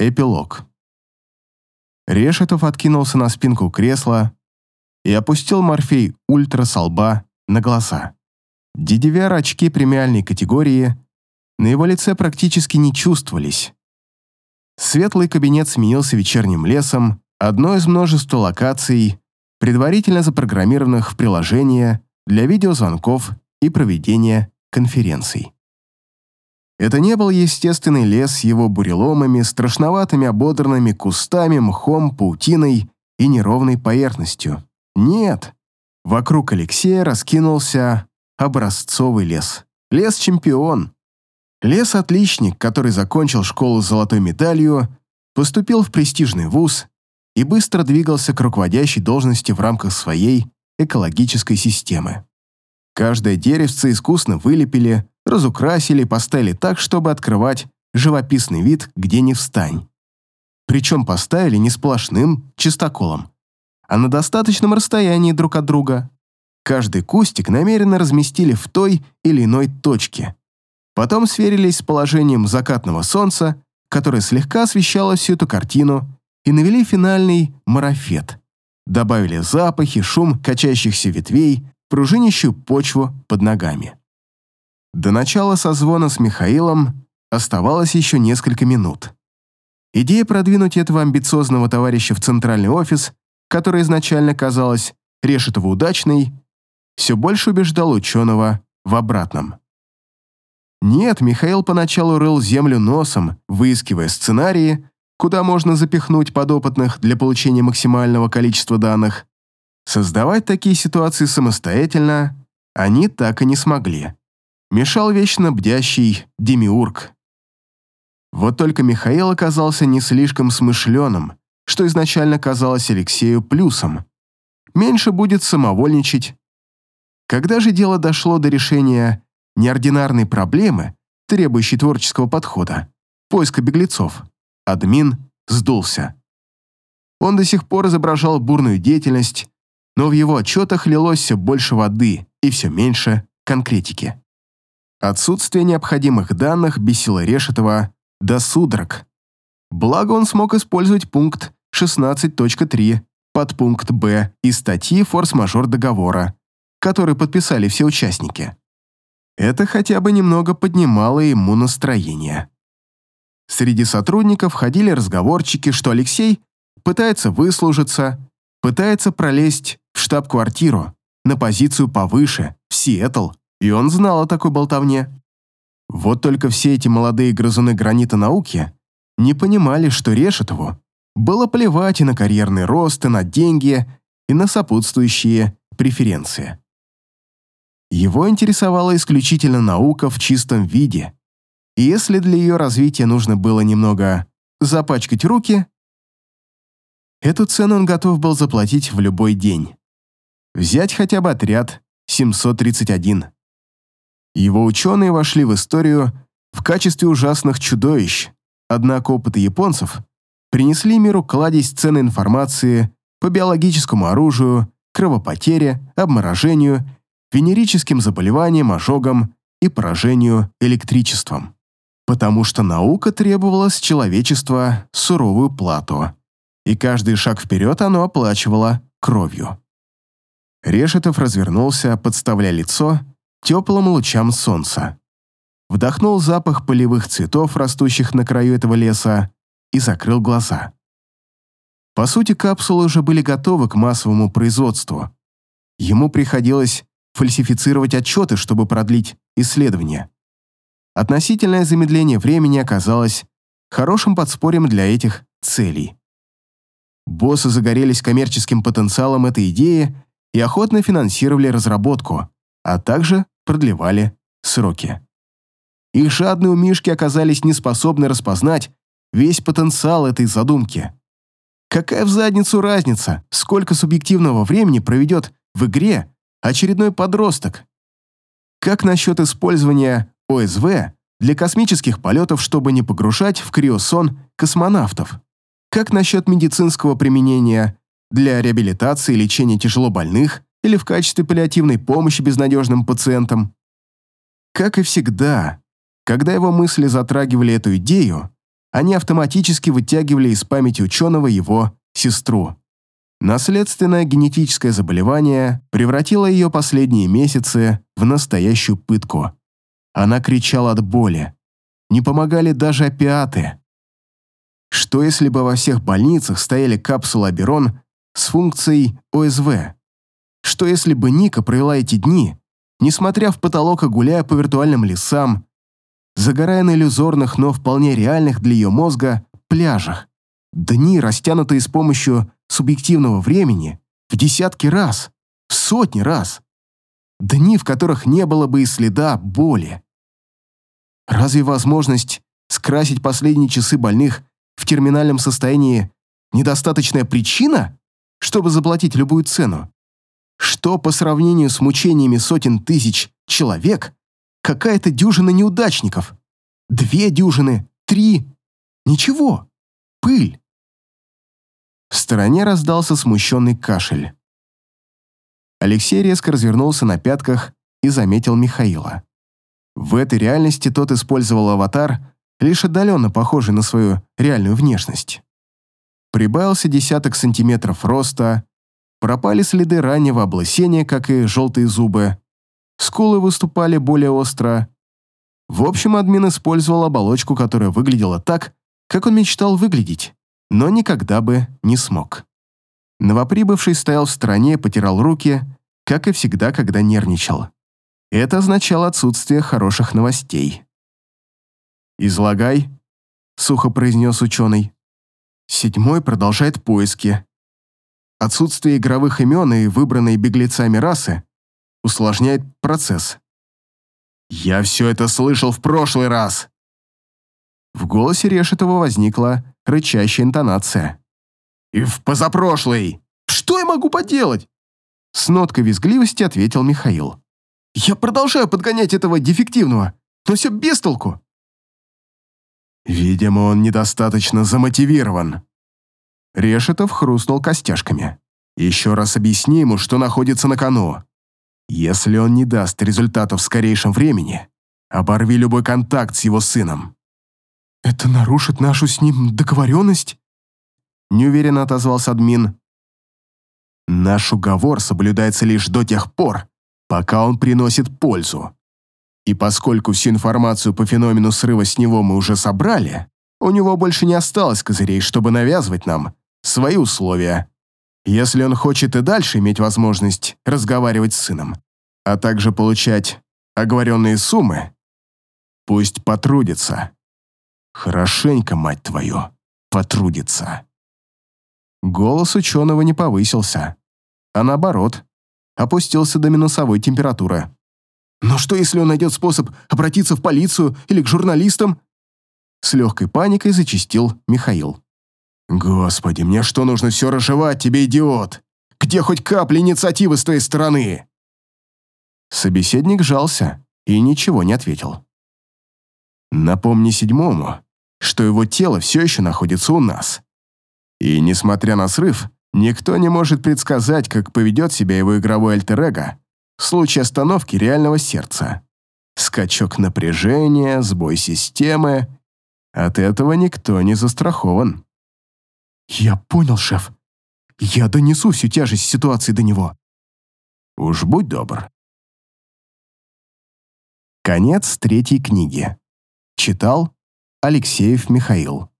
Эпилог. Решетов откинулся на спинку кресла и опустил морфей ультра со лба на глаза. DDVR-очки премиальной категории на его лице практически не чувствовались. Светлый кабинет сменился вечерним лесом, одной из множества локаций, предварительно запрограммированных в приложение для видеозвонков и проведения конференций. Это не был естественный лес с его буреломами, страшноватыми ободранными кустами, мхом, паутиной и неровной поверхностью. Нет. Вокруг Алексея раскинулся образцовый лес. Лес-чемпион. Лес-отличник, который закончил школу с золотой медалью, поступил в престижный вуз и быстро двигался к руководящей должности в рамках своей экологической системы. Каждое деревце искусно вылепили, разукрасили и поставили так, чтобы открывать живописный вид где ни встань. Причем поставили не сплошным чистоколом, а на достаточном расстоянии друг от друга. Каждый кустик намеренно разместили в той или иной точке. Потом сверились с положением закатного солнца, которое слегка освещало всю эту картину, и навели финальный марафет. Добавили запахи, шум качающихся ветвей, пружинящую почву под ногами. До начала созвона с Михаилом оставалось еще несколько минут. Идея продвинуть этого амбициозного товарища в центральный офис, которая изначально казалась Решетову удачной, все больше убеждала ученого в обратном. Нет, Михаил поначалу рыл землю носом, выискивая сценарии, куда можно запихнуть подопытных для получения максимального количества данных. Создавать такие ситуации самостоятельно они так и не смогли мешал вечно бдящий Демиург. Вот только Михаил оказался не слишком смышленым, что изначально казалось Алексею плюсом. Меньше будет самовольничать. Когда же дело дошло до решения неординарной проблемы, требующей творческого подхода, поиска беглецов, админ сдулся. Он до сих пор изображал бурную деятельность, но в его отчетах лилось все больше воды и все меньше конкретики. Отсутствие необходимых данных бесило Решетова до судорог. Благо он смог использовать пункт 16.3 подпункт Б из статьи «Форс-мажор договора», который подписали все участники. Это хотя бы немного поднимало ему настроение. Среди сотрудников ходили разговорчики, что Алексей пытается выслужиться, пытается пролезть в штаб-квартиру, на позицию повыше, в Сиэтл, и он знал о такой болтовне. Вот только все эти молодые грызуны гранита науки не понимали, что Решетову было плевать и на карьерный рост, и на деньги, и на сопутствующие преференции. Его интересовала исключительно наука в чистом виде, и если для ее развития нужно было немного запачкать руки, эту цену он готов был заплатить в любой день. Взять хотя бы отряд 731. Его ученые вошли в историю в качестве ужасных чудовищ, однако опыты японцев принесли миру кладезь ценной информации по биологическому оружию, кровопотере, обморожению, венерическим заболеваниям, ожогам и поражению электричеством. Потому что наука требовала с человечества суровую плату, и каждый шаг вперед оно оплачивало кровью. Решетов развернулся, подставляя лицо теплым лучам солнца. Вдохнул запах полевых цветов, растущих на краю этого леса, и закрыл глаза. По сути, капсулы уже были готовы к массовому производству. Ему приходилось фальсифицировать отчеты, чтобы продлить исследования. Относительное замедление времени оказалось хорошим подспорьем для этих целей. Боссы загорелись коммерческим потенциалом этой идеи и охотно финансировали разработку, а также продлевали сроки. Их жадные умишки оказались не способны распознать весь потенциал этой задумки. Какая в задницу разница, сколько субъективного времени проведет в игре очередной подросток? Как насчет использования ОСВ для космических полетов, чтобы не погружать в криосон космонавтов? Как насчет медицинского применения для реабилитации и лечения тяжелобольных или в качестве паллиативной помощи безнадежным пациентам. Как и всегда, когда его мысли затрагивали эту идею, они автоматически вытягивали из памяти ученого его сестру. Наследственное генетическое заболевание превратило ее последние месяцы в настоящую пытку. Она кричала от боли. Не помогали даже опиаты. Что если бы во всех больницах стояли капсулы Аберон с функцией ОСВ? Что если бы Ника провела эти дни, несмотря в потолок, а гуляя по виртуальным лесам, загорая на иллюзорных, но вполне реальных для ее мозга пляжах, дни, растянутые с помощью субъективного времени в десятки раз, в сотни раз, дни, в которых не было бы и следа боли. Разве возможность скрасить последние часы больных в терминальном состоянии недостаточная причина, чтобы заплатить любую цену? Что по сравнению с мучениями сотен тысяч человек, какая-то дюжина неудачников? Две дюжины, три. Ничего. Пыль. В стороне раздался смущенный кашель. Алексей резко развернулся на пятках и заметил Михаила. В этой реальности тот использовал аватар, лишь отдаленно похожий на свою реальную внешность. Прибавился десяток сантиметров роста, пропали следы раннего облысения, как и желтые зубы, скулы выступали более остро. В общем, админ использовал оболочку, которая выглядела так, как он мечтал выглядеть, но никогда бы не смог. Новоприбывший стоял в стороне, потирал руки, как и всегда, когда нервничал. Это означало отсутствие хороших новостей. «Излагай», — сухо произнес ученый. Седьмой продолжает поиски. Отсутствие игровых имен и выбранной беглецами расы усложняет процесс. «Я все это слышал в прошлый раз!» В голосе Решетова возникла рычащая интонация. «И в позапрошлый! Что я могу поделать?» С ноткой визгливости ответил Михаил. «Я продолжаю подгонять этого дефективного, но все без толку. Видимо, он недостаточно замотивирован. Решетов хрустнул костяшками. Еще раз объясни ему, что находится на кону. Если он не даст результатов в скорейшем времени, оборви любой контакт с его сыном. Это нарушит нашу с ним договоренность? Неуверенно отозвался админ. Наш уговор соблюдается лишь до тех пор, пока он приносит пользу. И поскольку всю информацию по феномену срыва с него мы уже собрали, у него больше не осталось козырей, чтобы навязывать нам свои условия. Если он хочет и дальше иметь возможность разговаривать с сыном, а также получать оговоренные суммы, пусть потрудится. Хорошенько, мать твою, потрудится. Голос ученого не повысился, а наоборот, опустился до минусовой температуры. Но что, если он найдет способ обратиться в полицию или к журналистам? С легкой паникой зачистил Михаил. «Господи, мне что, нужно все разжевать, тебе идиот? Где хоть капля инициативы с твоей стороны?» Собеседник жался и ничего не ответил. «Напомни седьмому, что его тело все еще находится у нас. И, несмотря на срыв, никто не может предсказать, как поведет себя его игровой альтер-эго в случае остановки реального сердца. Скачок напряжения, сбой системы. От этого никто не застрахован. «Я понял, шеф. Я донесу всю тяжесть ситуации до него». «Уж будь добр». Конец третьей книги. Читал Алексеев Михаил.